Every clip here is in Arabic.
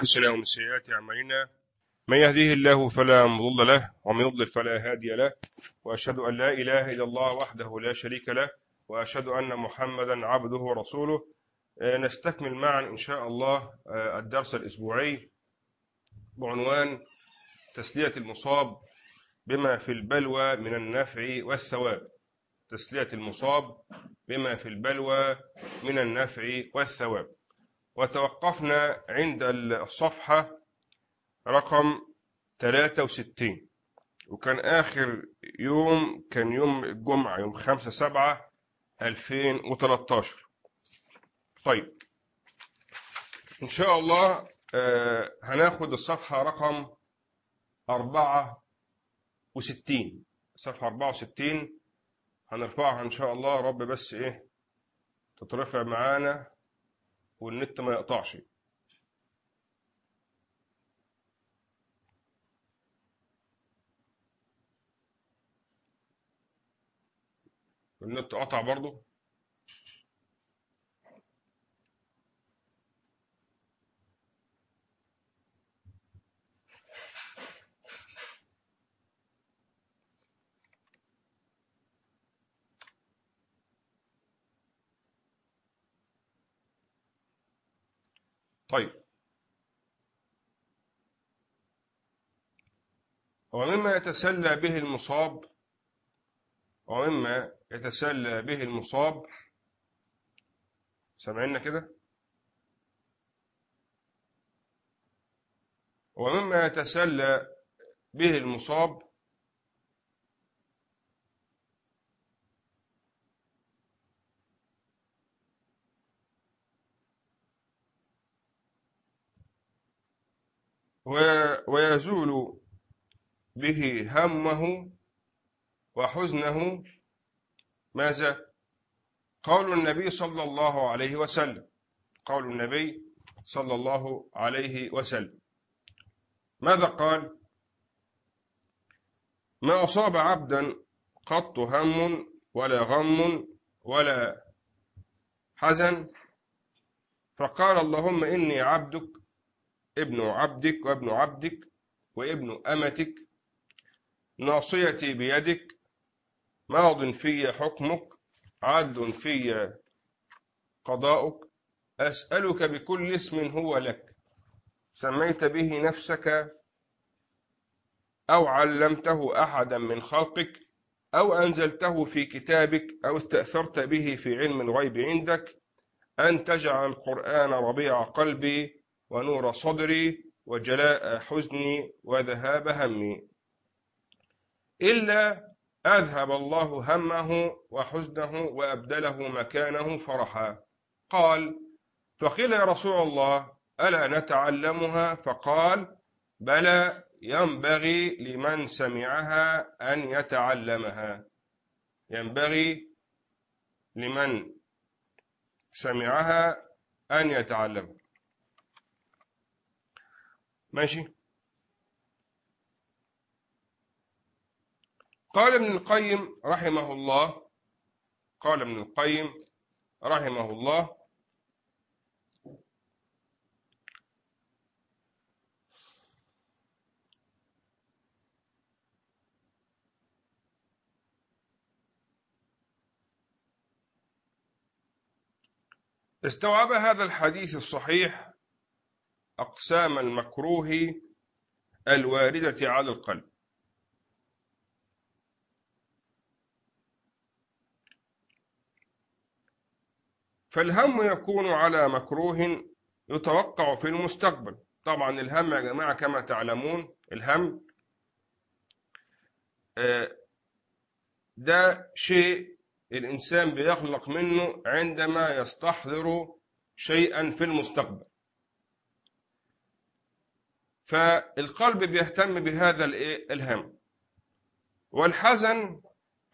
أنفسنا ومن سيئات أعمالنا. من يهديه الله فلا مضل له ومن يضلل فلا هادي له. وأشهد أن لا إله إلا الله وحده لا شريك له وأشهد أن محمدا عبده ورسوله. نستكمل معا إن شاء الله الدرس الأسبوعي بعنوان تسلية المصاب بما في البلوى من النفع والثواب. تسلية المصاب بما في البلوى من النفع والثواب. وتوقفنا عند الصفحة رقم 63 وكان آخر يوم كان يوم الجمعة يوم 5 7 2013 طيب إن شاء الله آه هناخد الصفحة رقم 64 صفحة 64 هنرفعها إن شاء الله. رب بس إيه تترفع معانا. والنت ما يقطعش. النت قطع برضه؟ طيب. ومما يتسلى به المصاب ومما يتسلى به المصاب سامعيننا كده؟ ومما يتسلى به المصاب ويزول به همه وحزنه ماذا؟ قول النبي صلى الله عليه وسلم. قول النبي صلى الله عليه وسلم. ماذا قال؟ ما أصاب عبدا قط هم ولا غم ولا حزن؟ فقال اللهم إني عبدك ابن عبدك وابن عبدك وابن أمتك ناصيتي بيدك ماض في حكمك عدل في قضاؤك أسألك بكل اسم هو لك. سميت به نفسك أو علمته أحدا من خلقك أو أنزلته في كتابك أو استأثرت به في علم الغيب عندك أن تجعل القرآن ربيع قلبي ونور صدري وجلاء حزني وذهاب همي. إلا أذهب الله همه وحزنه وأبدله مكانه فرحا. قال فقيل يا رسول الله ألا نتعلمها؟ فقال بلى ينبغي لمن سمعها أن يتعلمها. ينبغي لمن سمعها أن يتعلمها ماشي. قال ابن القيم رحمه الله قال ابن القيم رحمه الله استوعب هذا الحديث الصحيح أقسام المكروه الواردة على القلب. فالهم يكون على مكروه يتوقع في المستقبل. طبعا الهم يا جماعة كما تعلمون الهم ده شيء الإنسان بيخلق منه عندما يستحضر شيئا في المستقبل. فالقلب بيهتم بهذا الهم. والحزن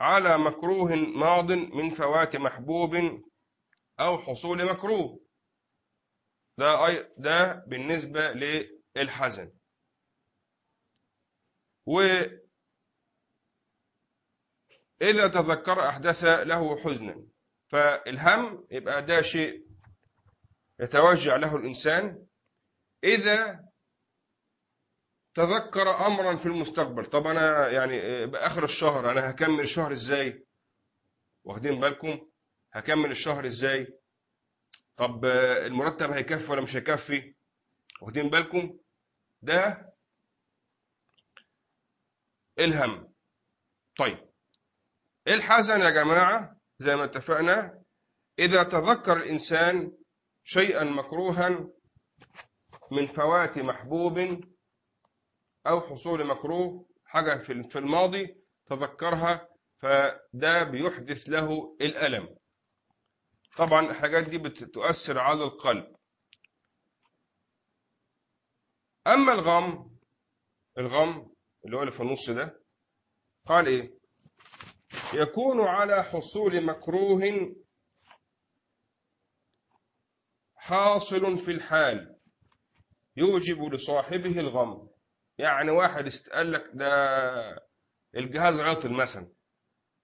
على مكروه ماض من فوات محبوب أو حصول مكروه. ده ده بالنسبة للحزن. وإذا تذكر أحدث له حزنا فالهم يبقى ده شيء يتوجع له الإنسان. إذا تذكر أمرا في المستقبل. طب أنا يعني بآخر الشهر أنا هكمل الشهر إزاي؟ واخدين بالكم؟ هكمل الشهر إزاي؟ طب المرتب هيكفي ولا مش هيكفي؟ واخدين بالكم؟ ده إلهم. طيب الحزن يا جماعة؟ زي ما اتفقنا إذا تذكر الإنسان شيئا مكروها من فوات محبوب أو حصول مكروه حاجة في الماضي تذكرها فده بيحدث له الألم. طبعا الحاجات دي بتؤثر على القلب. أما الغم الغم اللي هو اللي في النص ده قال إيه؟ يكون على حصول مكروه حاصل في الحال يوجب لصاحبه الغم. يعني واحد قال لك ده الجهاز عطل مثلا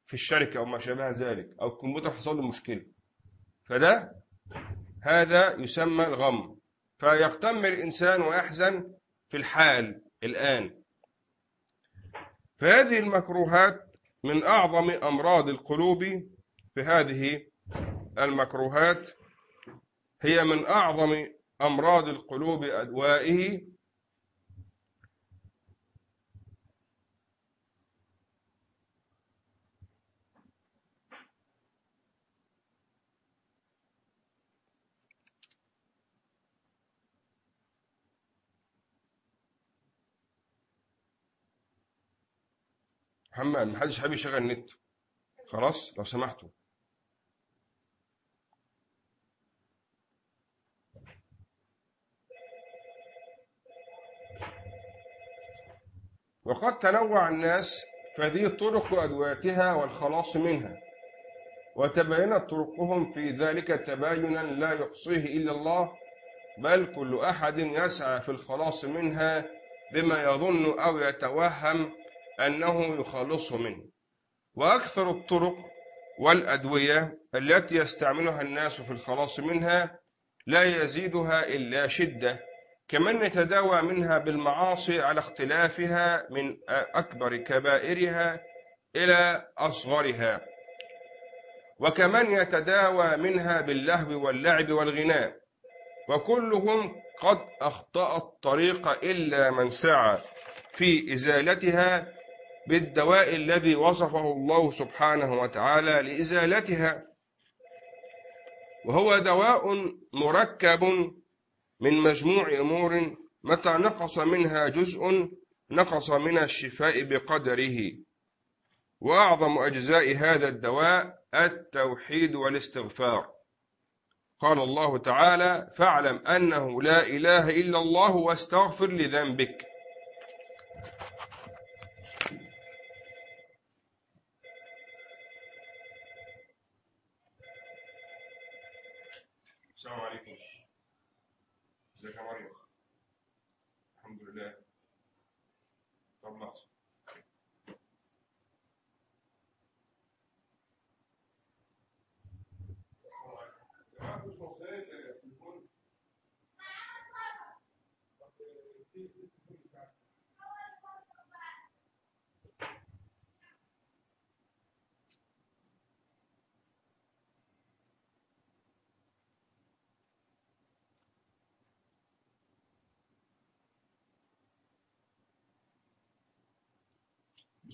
في الشركة أو ما شابه ذلك أو الكمبيوتر حصل له مشكلة. فده هذا يسمى الغم. فيغتم الإنسان ويحزن في الحال الآن. فهذه المكروهات من أعظم أمراض القلوب في هذه المكروهات هي من أعظم أمراض القلوب أدوائه محمد محدش حابب يشغل النت. خلاص لو سمحتوا. وقد تنوع الناس فذي طرق أدواتها والخلاص منها وتبينت طرقهم في ذلك تباينا لا يحصيه إلا الله بل كل أحد يسعى في الخلاص منها بما يظن أو يتوهم أنه يخلصه منه. وأكثر الطرق والأدوية التي يستعملها الناس في الخلاص منها لا يزيدها إلا شدة كمن يتداوى منها بالمعاصي على اختلافها من أكبر كبائرها إلى أصغرها. وكمن يتداوى منها باللهو واللعب والغناء. وكلهم قد أخطأ الطريق إلا من سعى في إزالتها بالدواء الذي وصفه الله سبحانه وتعالى لإزالتها. وهو دواء مركب من مجموع أمور متى نقص منها جزء نقص من الشفاء بقدره. وأعظم أجزاء هذا الدواء التوحيد والاستغفار. قال الله تعالى فاعلم أنه لا إله إلا الله واستغفر لذنبك السلام عليكم ازيك يا مريم الحمد لله طب لحظة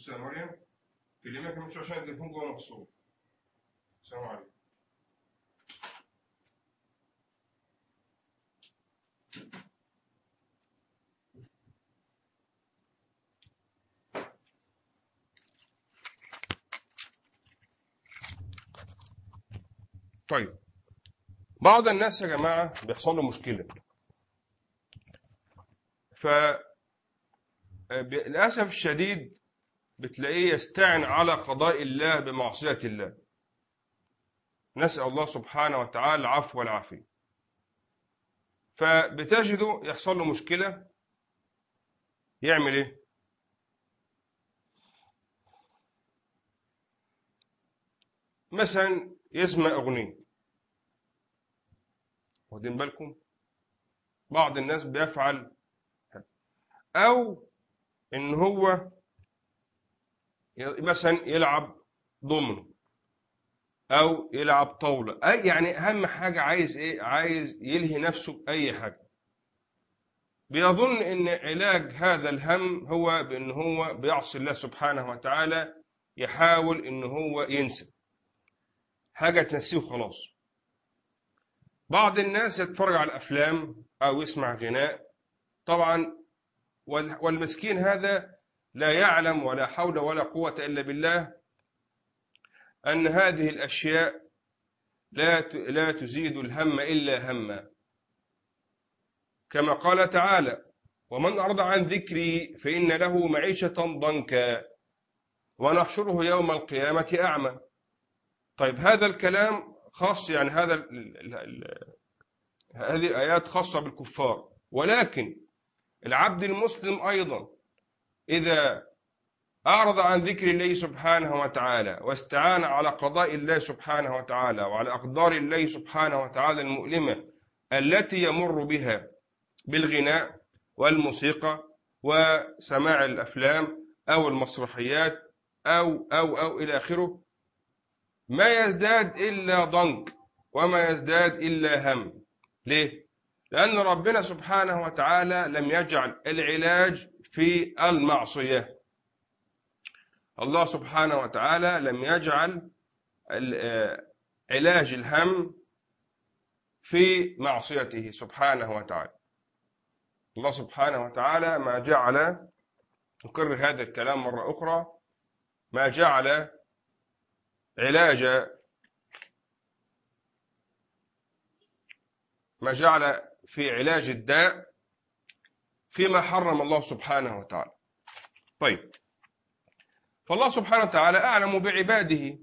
يا مريم كلمة كمان شوية عشان التليفون جوه مفصول السلام عليكم. طيب. بعض الناس يا جماعة بيحصل له مشكلة. ف للأسف الشديد بتلاقيه يستعن على قضاء الله بمعصية الله. نسأل الله سبحانه وتعالى العفو والعافية. فبتجده يحصل له مشكلة يعمل إيه؟ مثلا يسمع أغنية. واخدين بالكم؟ بعض الناس بيفعل أو إن هو مثلا يلعب ضمن أو يلعب طاولة. أي يعني أهم حاجة عايز إيه؟ عايز يلهي نفسه بأي حاجة. بيظن إن علاج هذا الهم هو بإن هو بيعصي الله سبحانه وتعالى يحاول إن هو ينسى. حاجة تنسيه وخلاص بعض الناس يتفرج على الأفلام أو يسمع غناء. طبعا والمسكين هذا لا يعلم ولا حول ولا قوة إلا بالله أن هذه الأشياء لا لا تزيد الهم إلا هما. كما قال تعالى ومن أرضى عن ذكري فإن له معيشة ضنكا ونحشره يوم القيامة أعمى. طيب هذا الكلام خاص يعني هذا هذه الآيات خاصة بالكفار. ولكن العبد المسلم أيضا إذا أعرض عن ذكر الله سبحانه وتعالى واستعان على قضاء الله سبحانه وتعالى وعلى أقدار الله سبحانه وتعالى المؤلمة التي يمر بها بالغناء والموسيقى وسماع الأفلام أو المسرحيات أو أو أو إلى آخره ما يزداد إلا ضنك وما يزداد إلا هم ليه؟ لأن ربنا سبحانه وتعالى لم يجعل العلاج في المعصية. الله سبحانه وتعالى لم يجعل علاج الهم في معصيته سبحانه وتعالى. الله سبحانه وتعالى ما جعل نكرر هذا الكلام مرة أخرى ما جعل علاج ما جعل في علاج الداء فيما حرم الله سبحانه وتعالى. طيب. فالله سبحانه وتعالى أعلم بعباده.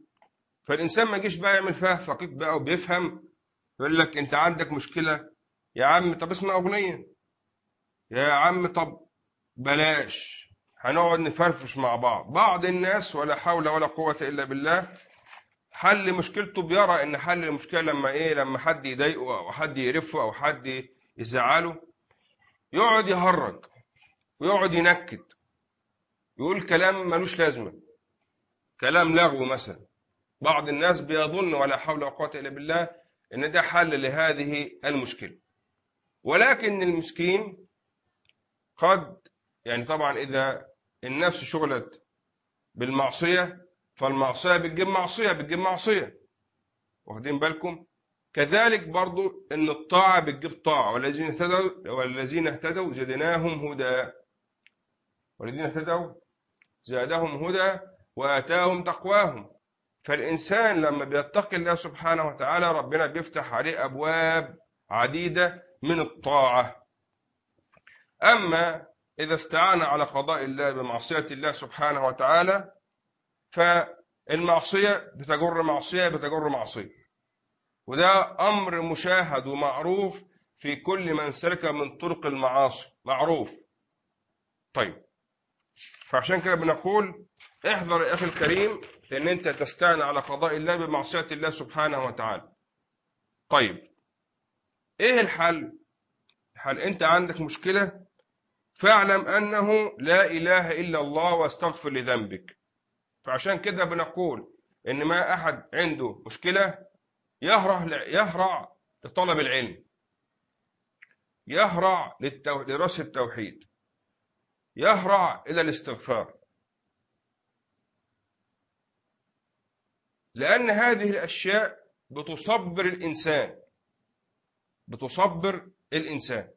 فالإنسان ما يجيش بقى يعمل فيها فقيق بقى وبيفهم. يقول لك أنت عندك مشكلة. يا عم طب اسمع أغنية. يا عم طب بلاش. هنقعد نفرفش مع بعض. بعض الناس ولا حول ولا قوة إلا بالله. حل مشكلته بيرى إن حل المشكلة لما إيه؟ لما حد يضايقه أو حد يقرفه أو حد يزعله. يقعد يهرج ويقعد ينكد. يقول كلام ملوش لازمة. كلام لغو مثلا. بعض الناس بيظن ولا حول ولا قوة إلا بالله إن ده حل لهذه المشكلة. ولكن المسكين قد يعني طبعا إذا النفس شغلت بالمعصية فالمعصية بتجيب معصية بتجيب معصية. واخدين بالكم؟ كذلك برضو إن الطاعة بتجيب طاعة والذين اهتدوا والذين اهتدوا زدناهم هدى. والذين اهتدوا زادهم هدى وآتاهم تقواهم. فالإنسان لما بيتقي الله سبحانه وتعالى ربنا بيفتح عليه أبواب عديدة من الطاعة. أما إذا استعان على قضاء الله بمعصية الله سبحانه وتعالى فالمعصية بتجر معصية بتجر معصية. وده أمر مشاهد ومعروف في كل من سلك من طرق المعاصي. معروف. طيب. فعشان كده بنقول احذر يا أخي الكريم إن أنت تستعن على قضاء الله بمعصية الله سبحانه وتعالى. طيب. إيه الحل؟ الحل أنت عندك مشكلة؟ فاعلم أنه لا إله إلا الله واستغفر لذنبك. فعشان كده بنقول إن ما أحد عنده مشكلة يهرع يهرع لطلب العلم. يهرع لدراسه التوحيد. يهرع إلى الاستغفار. لأن هذه الأشياء بتصبر الإنسان. بتصبر الإنسان.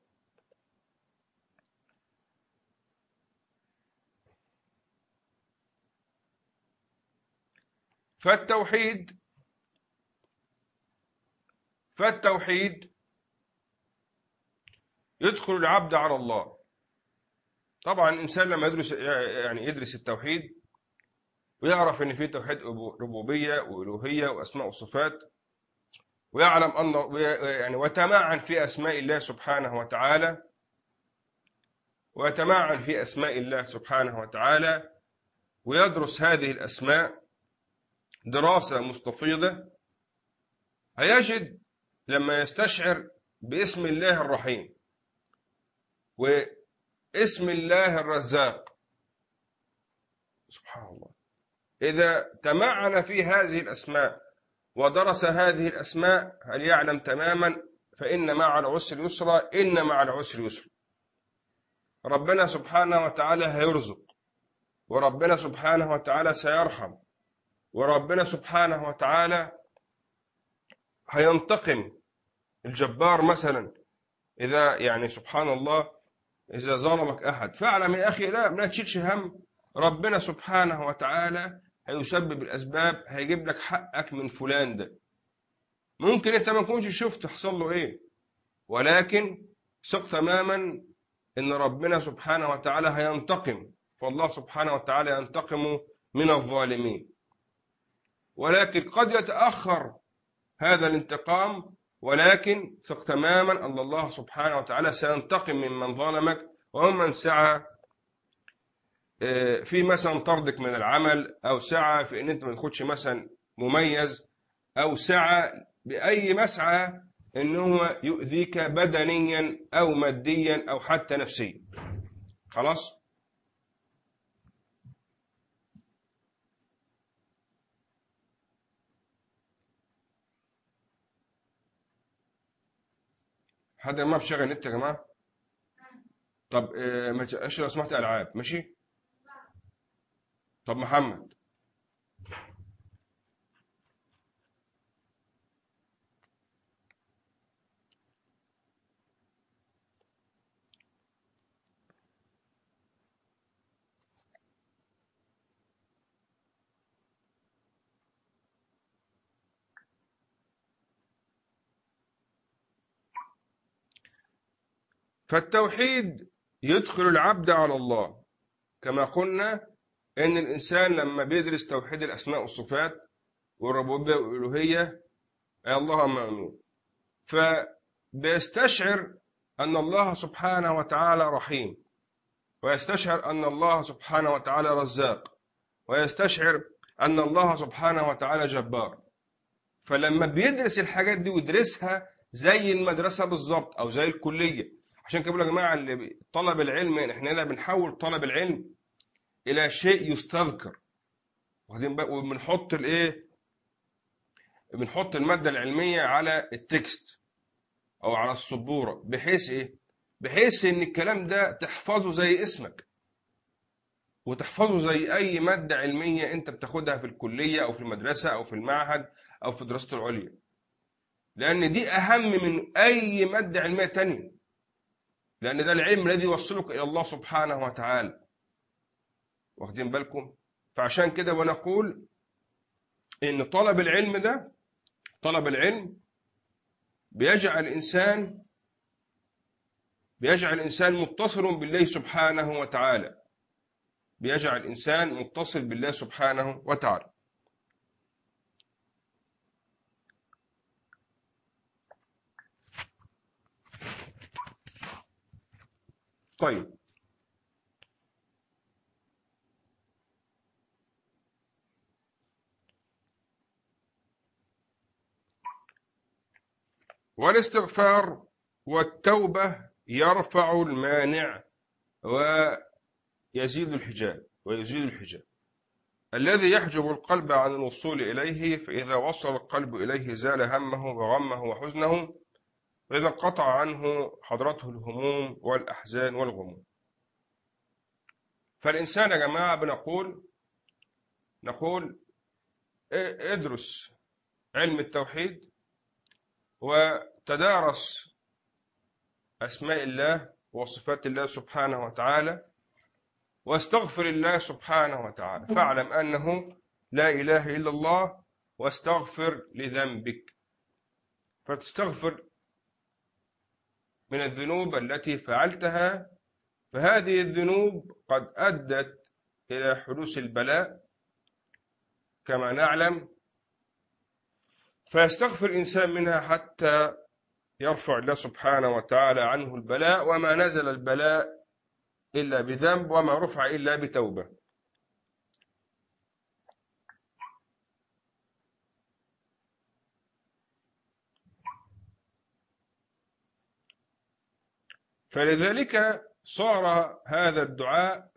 فالتوحيد فالتوحيد يدخل العبد على الله. طبعا الإنسان لما يدرس يعني يدرس التوحيد ويعرف إن في توحيد ربوبية والوهيه وأسماء وصفات ويعلم ان يعني ويتمعن في أسماء الله سبحانه وتعالى ويتمعن في أسماء الله سبحانه وتعالى ويدرس هذه الأسماء دراسة مستفيضة هيجد لما يستشعر باسم الله الرحيم واسم الله الرزاق. سبحان الله. إذا تمعن في هذه الأسماء ودرس هذه الأسماء هل يعلم تماما؟ فإن مع العسر يسرا إن مع العسر يسرا. ربنا سبحانه وتعالى هيرزق وربنا سبحانه وتعالى سيرحم وربنا سبحانه وتعالى هينتقم الجبار مثلا إذا يعني سبحان الله إذا ظلمك أحد. فاعلم يا أخي لا ما تشيلش هم. ربنا سبحانه وتعالى هيسبب الأسباب هيجيب لك حقك من فلان ده. ممكن أنت ما تكونش شفت حصل له إيه. ولكن ثق تماما إن ربنا سبحانه وتعالى هينتقم. فالله سبحانه وتعالى ينتقم من الظالمين. ولكن قد يتأخر هذا الانتقام ولكن ثق تماما أن الله سبحانه وتعالى سينتقم ممن ظلمك وممن سعى في مثلا طردك من العمل أو سعى في أن أنت ما تاخدش مثلا مميز أو سعى بأي مسعى أن هو يؤذيك بدنيا أو ماديا أو حتى نفسيا. خلاص؟ حد ما بشغل نت يا جماعة؟ طب آه، تبقاش لو سمحت ألعاب ماشي؟ طب محمد. فالتوحيد يدخل العبد على الله. كما قلنا إن الإنسان لما بيدرس توحيد الأسماء والصفات والربوبية والألوهية يا اللهم امين فبيستشعر أن الله سبحانه وتعالى رحيم ويستشعر أن الله سبحانه وتعالى رزاق ويستشعر أن الله سبحانه وتعالى جبار. فلما بيدرس الحاجات دي ويدرسها زي المدرسة بالظبط أو زي الكلية عشان كده يا جماعة اللي طلب العلم إحنا هنا بنحول طلب العلم إلى شيء يستذكر. واخدين بالك وبنحط الإيه؟ بنحط المادة العلمية على التكست أو على السبورة بحيث إيه؟ بحيث إن الكلام ده تحفظه زي اسمك. وتحفظه زي أي مادة علمية أنت بتاخدها في الكلية أو في المدرسة أو في المعهد أو في دراسته العليا. لأن دي أهم من أي مادة علمية تانية. لأن ده العلم الذي يوصلك إلى الله سبحانه وتعالى. واخدين بالكم؟ فعشان كده ونقول إن طلب العلم ده طلب العلم بيجعل الإنسان بيجعل الإنسان متصل بالله سبحانه وتعالى. بيجعل الإنسان متصل بالله سبحانه وتعالى. طيب. والاستغفار والتوبة يرفع المانع ويزيد الحجاب ويزيد الحجاب. الذي يحجب القلب عن الوصول إليه فإذا وصل القلب إليه زال همه وغمه وحزنه وإذا انقطع عنه حضرته الهموم والأحزان والغموم. فالإنسان يا جماعة بنقول نقول ادرس علم التوحيد وتدارس أسماء الله وصفات الله سبحانه وتعالى واستغفر الله سبحانه وتعالى. فاعلم أنه لا إله إلا الله واستغفر لذنبك. فتستغفر من الذنوب التي فعلتها فهذه الذنوب قد أدت إلى حدوث البلاء كما نعلم. فيستغفر الإنسان منها حتى يرفع الله سبحانه وتعالى عنه البلاء وما نزل البلاء إلا بذنب وما رفع إلا بتوبة. فلذلك صار هذا الدعاء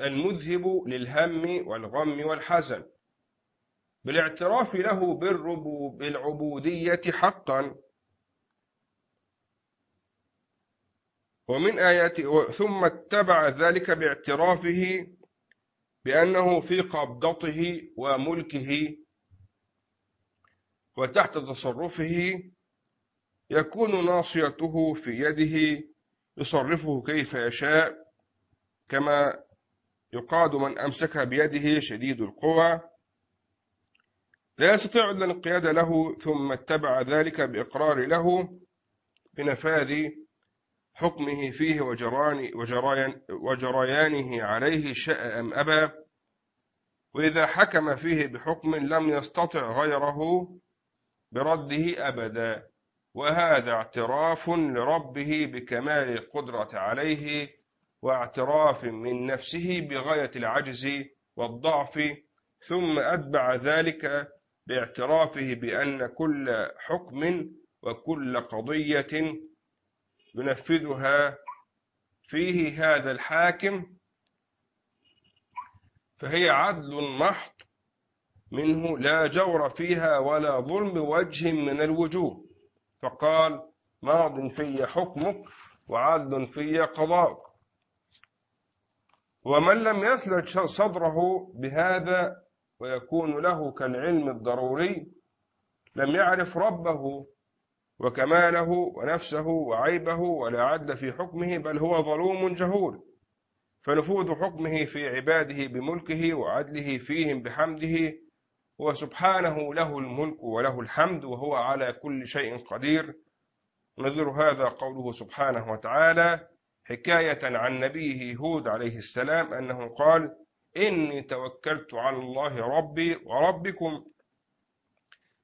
المذهب للهم والغم والحزن. بالاعتراف له بالعبودية حقا. ومن آيات ثم اتبع ذلك باعترافه بأنه في قبضته وملكه وتحت تصرفه يكون ناصيته في يده يصرفه كيف يشاء كما يقاد من أمسكها بيده شديد القوى. لا يستطيع إلا الانقياد له ثم اتبع ذلك بإقرار له بنفاذ حكمه فيه وجران وجريان وجريانه عليه شاء أم أبى. وإذا حكم فيه بحكم لم يستطع غيره برده أبدا. وهذا اعتراف لربه بكمال القدرة عليه واعتراف من نفسه بغاية العجز والضعف ثم أتبع ذلك باعترافه بأن كل حكم وكل قضية ينفذها فيه هذا الحاكم. فهي عدل محض منه لا جور فيها ولا ظلم وجه من الوجوه. فقال ماض في حكمك وعدل في قضاءك. ومن لم يثلج صدره بهذا ويكون له كالعلم الضروري لم يعرف ربه وكماله ونفسه وعيبه ولا عدل في حكمه بل هو ظلوم جهول. فنفوذ حكمه في عباده بملكه وعدله فيهم بحمده وسبحانه له الملك وله الحمد وهو على كل شيء قدير. نذر هذا قوله سبحانه وتعالى حكاية عن نبيه هود عليه السلام أنه قال إني توكلت على الله ربي وربكم.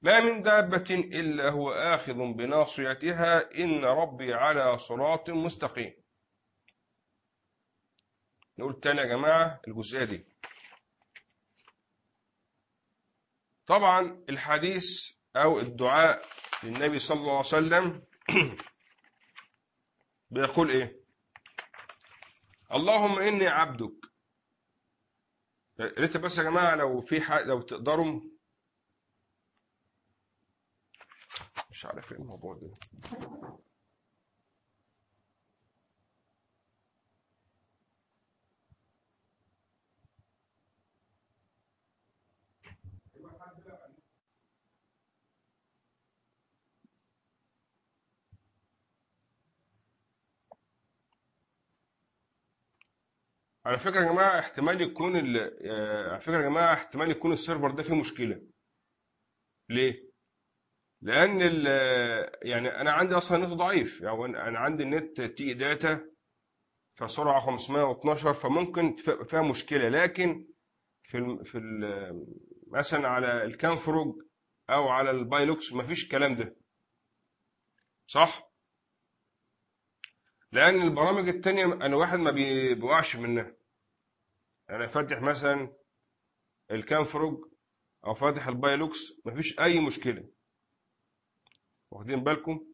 ما من دابة إلا هو آخذ بناصيتها إن ربي على صراط مستقيم. نقول تاني يا جماعة الجزئية دي. طبعا الحديث أو الدعاء للنبي صلى الله عليه وسلم بيقول إيه؟ اللهم إني عبدك. ريت بس يا جماعة لو في حاجة لو تقدروا. مش عارف إيه الموضوع ده. على فكرة يا جماعة احتمال يكون آه، على فكرة يا جماعة احتمال يكون ال server ده فيه مشكلة ليه؟ لأن يعني أنا عندي أصلا نت ضعيف يعني أنا عندي ال net TE Data فسرعة 512 فممكن فيها مشكلة لكن في ال في ال مثلا على ال Camfrog أو على ال Beyluxe مفيش الكلام ده صح؟ لأن البرامج التانية أنا واحد ما بيوقعش منها. أنا فاتح مثلا ال Camfrog أو فاتح ال Beyluxe مفيش أي مشكلة. واخدين بالكم؟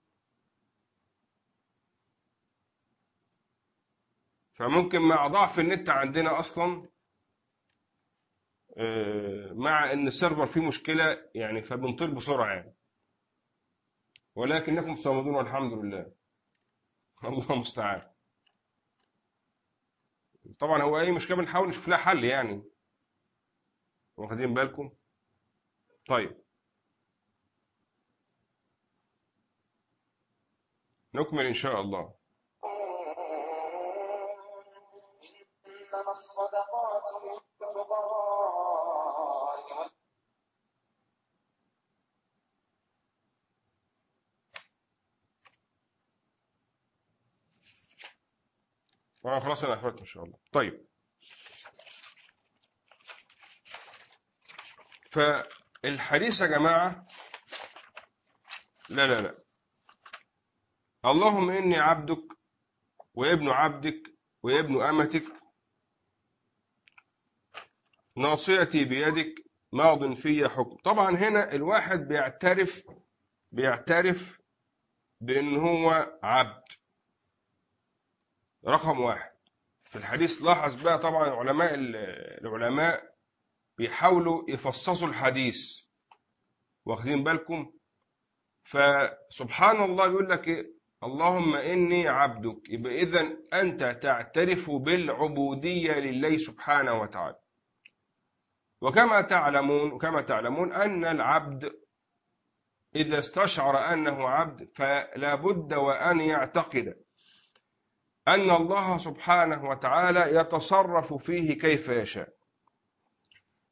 فممكن مع ضعف النت عندنا أصلا آه، مع إن ال server فيه مشكلة يعني فبنطير بسرعة يعني. ولكنكم صامدون والحمد لله. الله المستعان. طبعا هو أي مشكلة بنحاول نشوف لها حل يعني. واخدين بالكم؟ طيب. نكمل إن شاء الله. وأنا خلاص أنا احفظت إن شاء الله. طيب. فالحديث يا جماعة لا لا لا. اللهم إني عبدك وابن عبدك وابن أمتك ناصيتي بيدك ماض في حكم. طبعا هنا الواحد بيعترف بيعترف بأن هو عبد. رقم واحد. في الحديث لاحظ بقى طبعا علماء العلماء بيحاولوا يفصصوا الحديث. واخدين بالكم؟ فسبحان الله يقول لك إيه؟ اللهم إني عبدك. يبقى إذا أنت تعترف بالعبودية لله سبحانه وتعالى. وكما تعلمون وكما تعلمون أن العبد إذا استشعر أنه عبد فلا بد وأن يعتقد. أن الله سبحانه وتعالى يتصرف فيه كيف يشاء.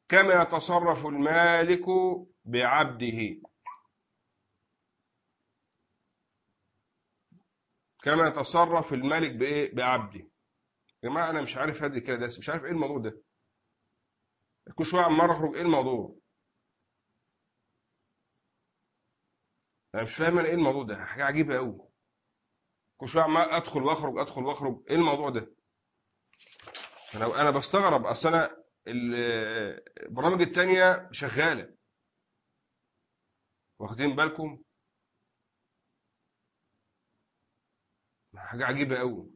كما يتصرف المالك بعبده. كما يتصرف الملك بإيه؟ بعبده. يا جماعة أنا مش عارف هذه كده مش عارف إيه الموضوع ده. كل شوية عمال أخرج إيه الموضوع؟ أنا مش فاهم أنا إيه الموضوع ده. حاجة عجيبة قوي كل شوية عمال أدخل وأخرج أدخل وأخرج. إيه الموضوع ده؟ أنا أنا بستغرب. أصل أنا البرامج التانية شغالة. واخدين بالكم؟ حاجة عجيبة قوي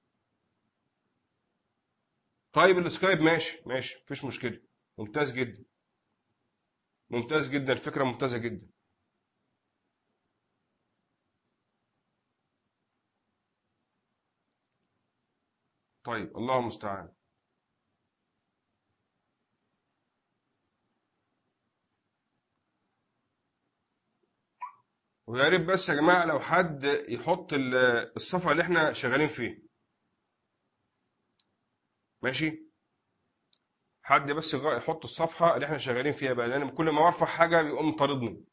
طيب السكايب ماشي ماشي مفيش مشكلة. ممتاز جدا. ممتاز جدا. فكرة ممتازة جدا. طيب الله المستعان. ويا ريت بس يا جماعة لو حد يحط الصفحة اللي إحنا شغالين فيه ماشي؟ حد بس يحط الصفحة اللي إحنا شغالين فيها بقى لأن كل ما ارفع حاجة بيقوم طاردني.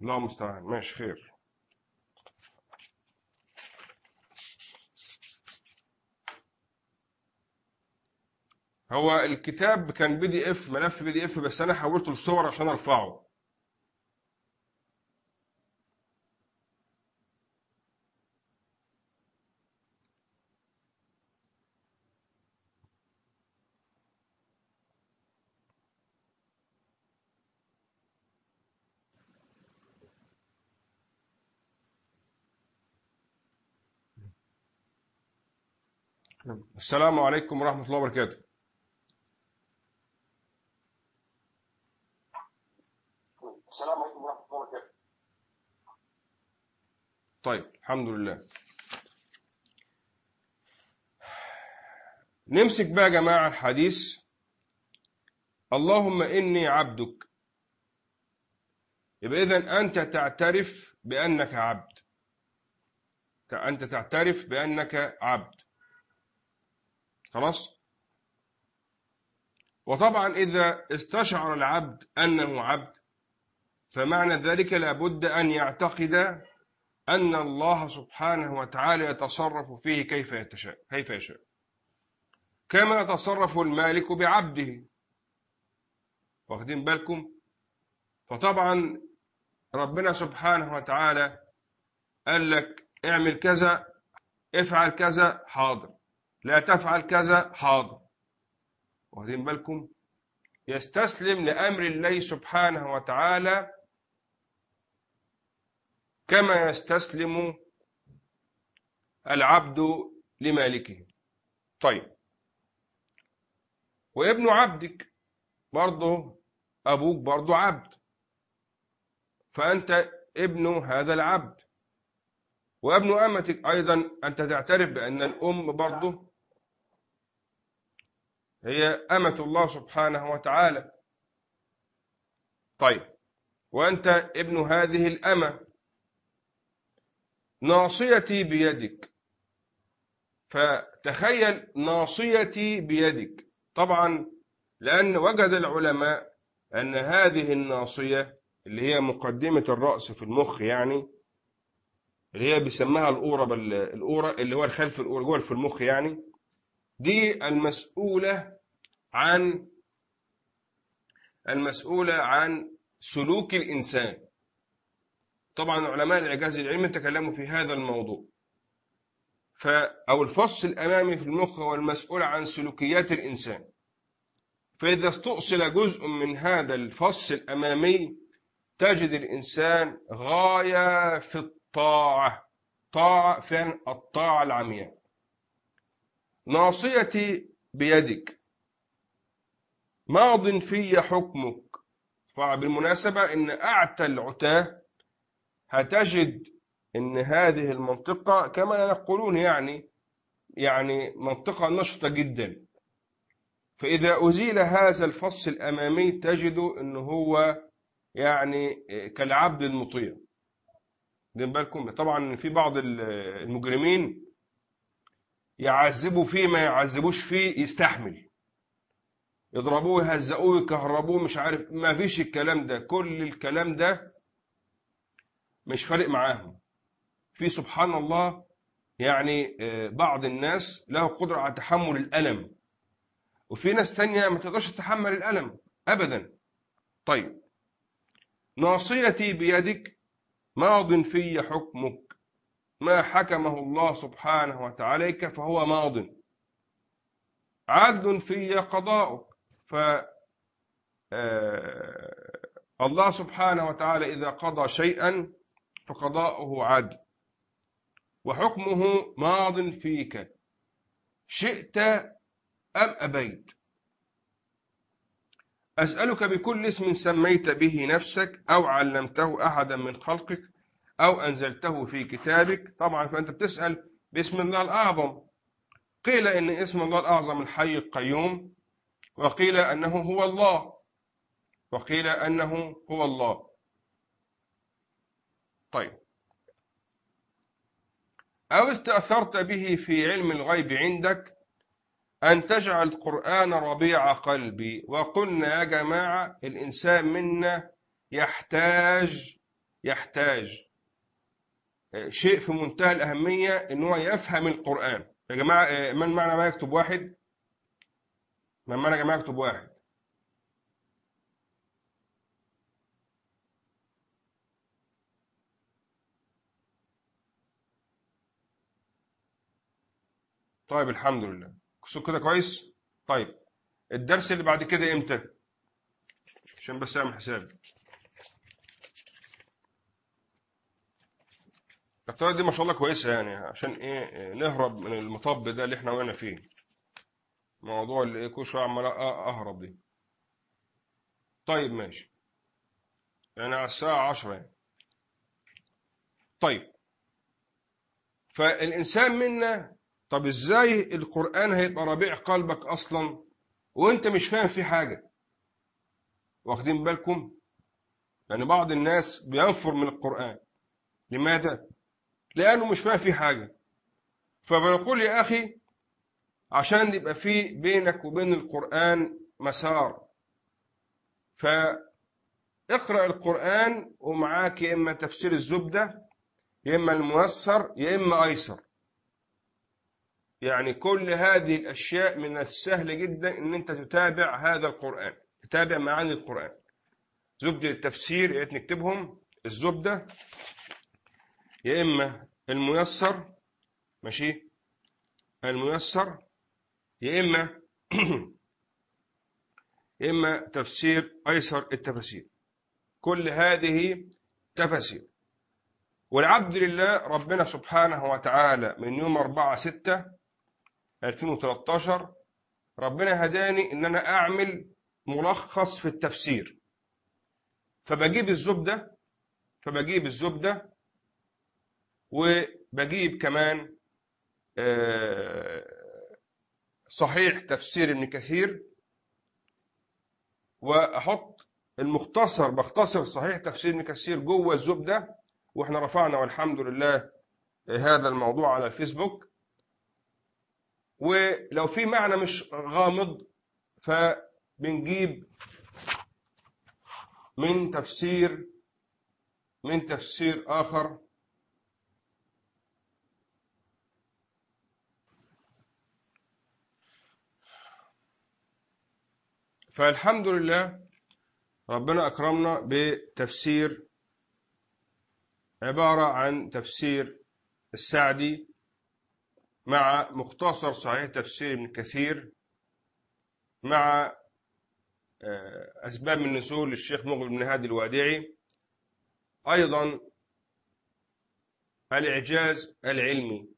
الله المستعان. ماشي خير. هو الكتاب كان بي دي إف ملف بي دي إف بس أنا حولته لصور عشان أرفعه. السلام عليكم ورحمة الله وبركاته السلام عليكم ورحمة الله وبركاته طيب الحمد لله. نمسك بقى يا جماعة الحديث. اللهم إني عبدك. يبقى إذا أنت تعترف بأنك عبد. أنت تعترف بأنك عبد. خلاص؟ وطبعا إذا استشعر العبد أنه عبد فمعنى ذلك لابد أن يعتقد أن الله سبحانه وتعالى يتصرف فيه كيف يتشاء كيف يشاء. كما يتصرف المالك بعبده. واخدين بالكم؟ فطبعا ربنا سبحانه وتعالى قال لك اعمل كذا افعل كذا حاضر. لا تفعل كذا حاضر. واخدين بالكم؟ يستسلم لأمر الله سبحانه وتعالى كما يستسلم العبد لمالكه. طيب. وابن عبدك برضه أبوك برضه عبد. فأنت ابن هذا العبد. وابن أمتك أيضا أنت تعترف بأن الأم برضه هي أمة الله سبحانه وتعالى. طيب. وأنت ابن هذه الأمة. ناصيتي بيدك. فتخيل ناصيتي بيدك. طبعا لأن وجد العلماء أن هذه الناصية اللي هي مقدمة الرأس في المخ يعني اللي هي بيسمها الأورة الأورة اللي هو الخلف الأورة جوه في المخ يعني دي المسؤولة عن المسؤولة عن سلوك الإنسان. طبعا علماء الإعجاز العلمي تكلموا في هذا الموضوع. ف أو الفص الأمامي في المخ هو المسؤول عن سلوكيات الإنسان. فإذا استؤصل جزء من هذا الفص الأمامي تجد الإنسان غاية في طاعة طاعة فعلا الطاعة العمياء. ناصيتي بيدك. ماض في حكمك. فبالمناسبة إن أعتى العتاة هتجد إن هذه المنطقة كما يقولون يعني يعني منطقة نشطة جدا. فإذا أزيل هذا الفص الأمامي تجد أنه هو يعني كالعبد المطيع. دين بالكم؟ طبعا في بعض المجرمين يعذبوا فيه ما يعذبوش فيه يستحمل. يضربوه يهزقوه يكهربوه مش عارف ما فيش الكلام ده. كل الكلام ده مش فارق معاهم. في سبحان الله يعني بعض الناس له قدرة على تحمل الألم. وفي ناس تانية ما تقدرش تتحمل الألم أبدا. طيب ناصيتي بيدك ماض في حكمك. ما حكمه الله سبحانه وتعالى فهو ماض. عدل في قضاؤك. ف الله سبحانه وتعالى إذا قضى شيئا فقضاؤه عدل وحكمه ماض فيك. شئت أم أبيت. أسألك بكل اسم سميت به نفسك أو علمته أحدا من خلقك أو أنزلته في كتابك. طبعا فأنت بتسأل باسم الله الأعظم. قيل إن اسم الله الأعظم الحي القيوم. وقيل أنه هو الله. وقيل أنه هو الله. طيب. أو استأثرت به في علم الغيب عندك أن تجعل القرآن ربيع قلبي وقلنا يا جماعة الإنسان منا يحتاج يحتاج شيء في منتهى الأهمية إن هو يفهم القرآن. يا جماعة من معنى ما يكتب واحد؟ من معنى يا جماعة يكتب واحد؟ طيب الحمد لله. الصوت كده كويس؟ طيب الدرس اللي بعد كده إمتى؟ عشان بس اعمل حسابي الطريقة دي ما شاء الله كويسة يعني عشان إيه نهرب من المطب ده اللي إحنا وقعنا فيه. موضوع اللي كل شوية عمال أهرب دي. طيب ماشي. يعني على الساعة 10 يعني. طيب فالإنسان منا طب إزاي القرآن هيبقى ربيع قلبك أصلا؟ وأنت مش فاهم فيه حاجة. واخدين بالكم؟ يعني بعض الناس بينفر من القرآن. لماذا؟ لأنه مش فاهم فيه حاجة. فبنقول يا أخي عشان يبقى في بينك وبين القرآن مسار. فاقرأ القرآن ومعاك يا إما تفسير الزبدة يا إما الميسر يا إما أيسر. يعني كل هذه الأشياء من السهل جدا أن أنت تتابع هذا القرآن تتابع معاني القرآن. زبدة التفسير يا نكتبهم. الزبدة يا إما الميسر ماشي؟ الميسر يا إما يا إما تفسير أيسر التفاسير. كل هذه تفاسير. والعبد لله ربنا سبحانه وتعالى من يوم 4 6 2013 ربنا هداني إن أنا أعمل ملخص في التفسير. فبجيب الزبدة فبجيب الزبدة وبجيب كمان صحيح تفسير ابن كثير وأحط المختصر بختصر صحيح تفسير ابن كثير جوه الزبدة وإحنا رفعنا والحمد لله هذا الموضوع على الفيسبوك. ولو في معنى مش غامض فبنجيب من تفسير من تفسير آخر. فالحمد لله ربنا أكرمنا بتفسير عبارة عن تفسير السعدي. مع مختصر صحيح تفسير ابن كثير مع أسباب النزول للشيخ مغل بن هادي الوادعي أيضا الإعجاز العلمي.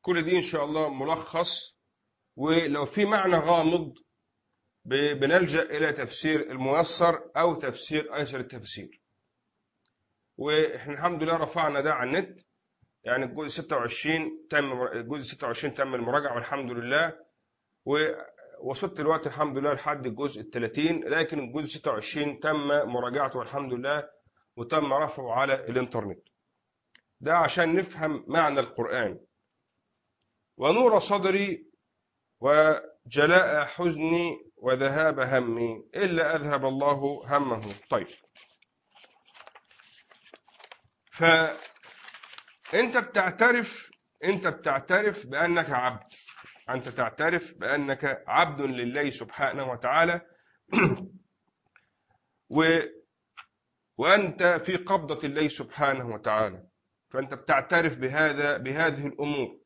كل دي إن شاء الله ملخص ولو في معنى غامض بنلجأ إلى تفسير الميسر أو تفسير أيسر التفسير. وإحنا الحمد لله رفعنا ده على النت. يعني الجزء 26 تم الجزء 26 تم المراجعة والحمد لله ووصلت الوقت الحمد لله لحد الجزء ال 30 لكن الجزء 26 تم مراجعته والحمد لله وتم رفعه على الإنترنت. ده عشان نفهم معنى القرآن. ونور صدري وجلاء حزني وذهاب همي إلا أذهب الله همه. طيب. فأنت بتعترف أنت بتعترف بأنك عبد. أنت تعترف بأنك عبد لله سبحانه وتعالى. و وأنت في قبضة الله سبحانه وتعالى. فأنت بتعترف بهذا بهذه الأمور.